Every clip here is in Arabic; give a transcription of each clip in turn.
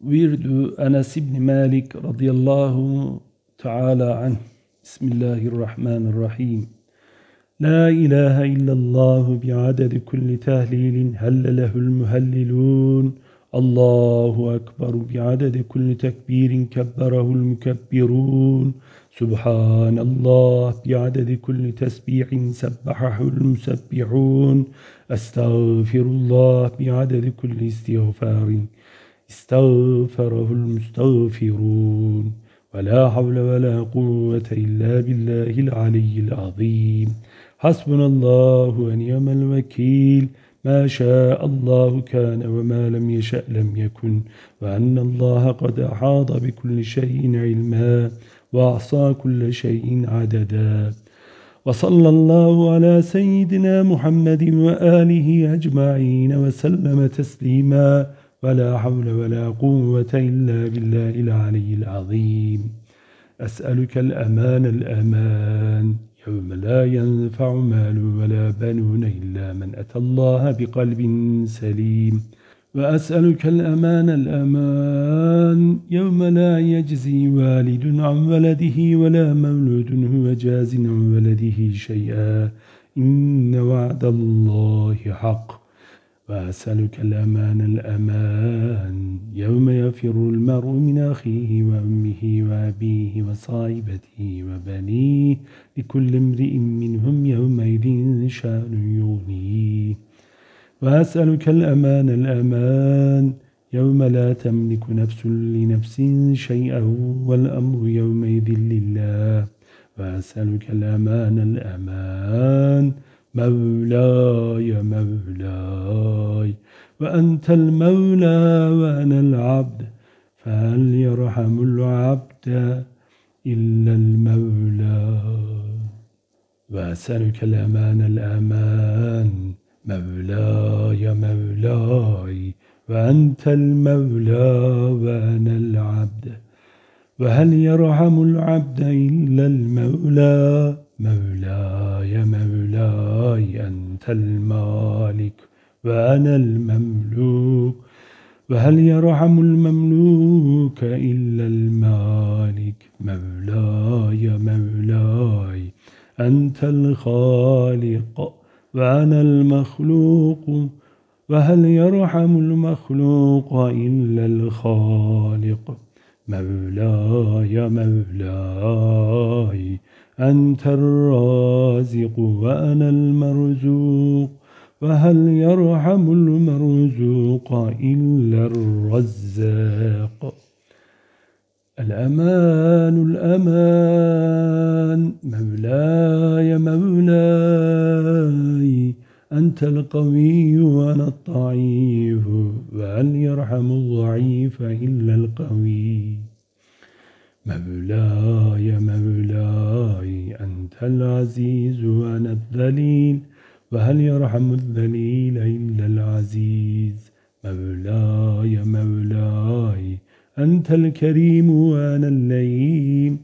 ورد أنس بن مالك رضي الله تعالى عنه. بسم الله الرحمن الرحيم. لا إله إلا الله بعدد كل تهليل هل له المهللون. الله أكبر بعدد كل تكبير كبره المكبرون. سبحان الله بعدد كل تسبيح سبحه المسبحون. أستغفر الله بعدد كل استغفار. استغفره المستغفرون. ولا حول ولا قوة إلا بالله العلي العظيم. حسبنا الله ونعم الوكيل. ما شاء الله كان وما لم يشأ لم يكن. وأن الله قد أحاط بكل شيء علما. وأعصى كل شيء عددا. وصلى الله على سيدنا محمد وآله أجمعين وسلم تسليما. ولا حول ولا قوة إلا بالله العلي العظيم. أسألك الأمان الأمان. يوم لا ينفع مال ولا بنون إلا من أتى الله بقلب سليم. وأسألك الأمان الأمان. يوم لا يجزي والد عن ولده ولا مولود هو جاز عن ولده شيئا. إن وعد الله حق. وأسألك الأمان الأمان. يوم يفر المرء من أخيه وأمه وأبيه وصاحبته وبنيه لكل امرئ منهم يومئذ شأن يغنيه. وأسألك الأمان الأمان. يوم لا تملك نفس لنفس شيئا والأمر يومئذ لله. وأسألك الأمان الأمان. مولاي مولاي. وأنت المولى وأنا العبد فهل يرحم العبد إلا المولى. وأسألك الأمان الأمان مولاي مولاي. وأنت المولى وأنا العبد وهل يرحم العبد إلا المولى؟ مولاي مولاي أنت المالك وأنا المملوك. وهل يرحم المملوك إلا المالك؟ مولاي مولاي أنت الخالق وأنا المخلوق. وهل يرحم المخلوق إلا الخالق؟ مولاي مولاي أنت الرازق وأنا المرزوق وهل يرحم المرزوق إلا الرزاق؟ الأمان الأمان مولاي مولاي أنت القوي وأنا الضعيف وهل يرحم الضعيف إلا القوي؟ مولاي مولاي أنت العزيز وأنا الذليل وهل يرحم الذليل إلا العزيز؟ مولاي مولاي أنت الكريم وأنا اللئيم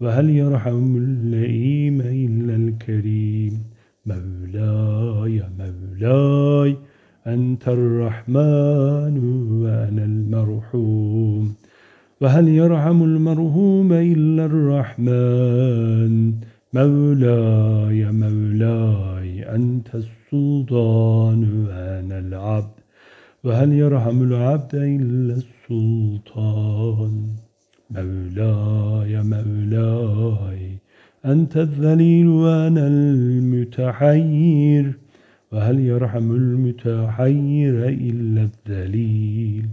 وهل يرحم اللئيم إلا الكريم؟ مولاي مولاي أنت الرحمن وأنا المرحوم. وهل يرحم المرهوم إلا الرحمن؟ مولاي مولاي أنت السلطان وأنا العبد. وهل يرحم العبد إلا السلطان؟ مولاي مولاي أنت الذليل وأنا المتحير. وهل يرحم المتحير إلا الذليل؟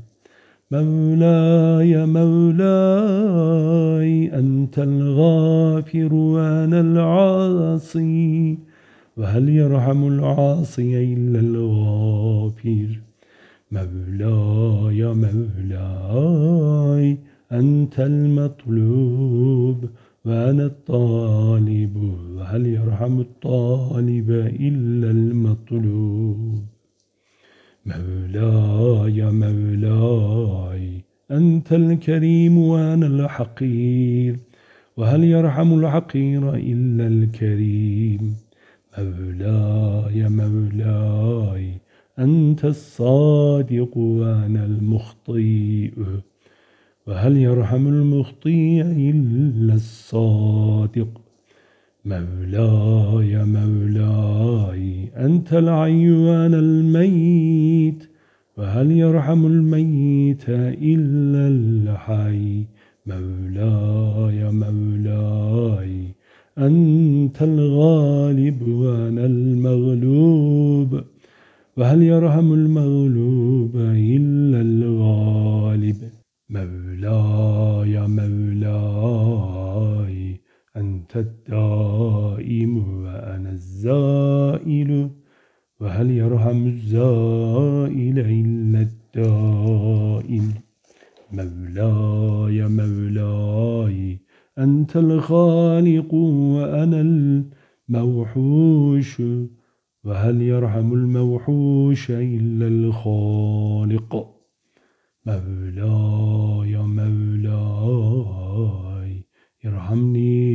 مولاي مولاي أنت الغافر وأنا العاصي وهل يرحم العاصي إلا الغافر؟ مولاي مولاي أنت المطلوب وأنا الطالب وهل يرحم الطالب إلا المطلوب؟ مولاي مولاي أنت الكريم وأنا الحقير وهل يرحم الحقير إلا الكريم؟ مولاي مولاي أنت الصادق وأنا المخطئ وهل يرحم المخطي إلا الصادق؟ مولاي مولاي أنت العي وأنا الميت وهل يرحم الميت إلا الحي؟ مولاي مولاي أنت الغالب وأنا المغلوب وهل يرحم المغلوب أنت الدائم وأنا الزائل وهل يرحم الزائل إلا الدائم؟ مولاي مولاي أنت الخالق وأنا الموحوش وهل يرحم الموحوش إلا الخالق؟ مولاي مولاي ارحمني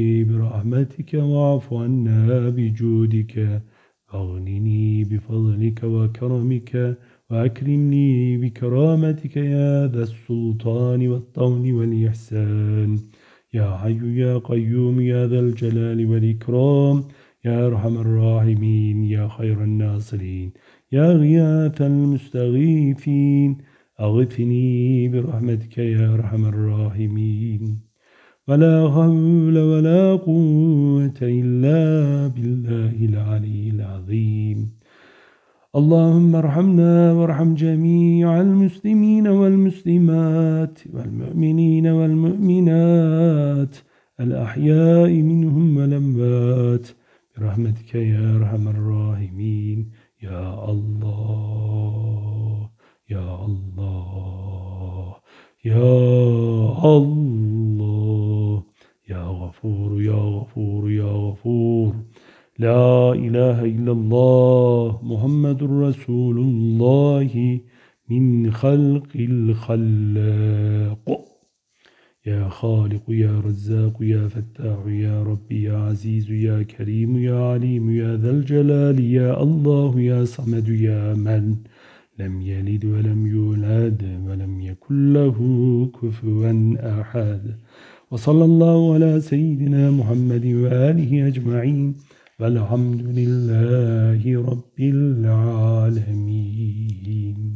برحمتك واعف عنا بجودك. أغنني بفضلك وكرمك وأكرمني بكرامتك يا ذا السلطان والطول والإحسان. يا حي يا قيوم يا ذا الجلال والإكرام. يا أرحم الراحمين يا خير الناصرين. يا غياث المستغيثين. أغثني برحمتك يا أرحم الراحمين. ولا حول ولا قوة إلا بالله العلي العظيم. اللهم ارحمنا وارحم جميع المسلمين والمسلمات والمؤمنين والمؤمنات الأحياء منهم والأموات برحمتك يا أرحم الراحمين. يا الله يا الله يا الله. غفور يا غفور يا غفور. لا إله إلا الله محمد رسول الله من خلق الخلاق. يا خالق يا رزاق يا فتاح يا ربي يا عزيز يا كريم يا عليم يا ذا الجلال يا الله يا صمد يا من لم يلد ولم يولد ولم يكن له كفوا أحد. وصلى الله على سيدنا محمد وآله أجمعين. والحمد لله رب العالمين.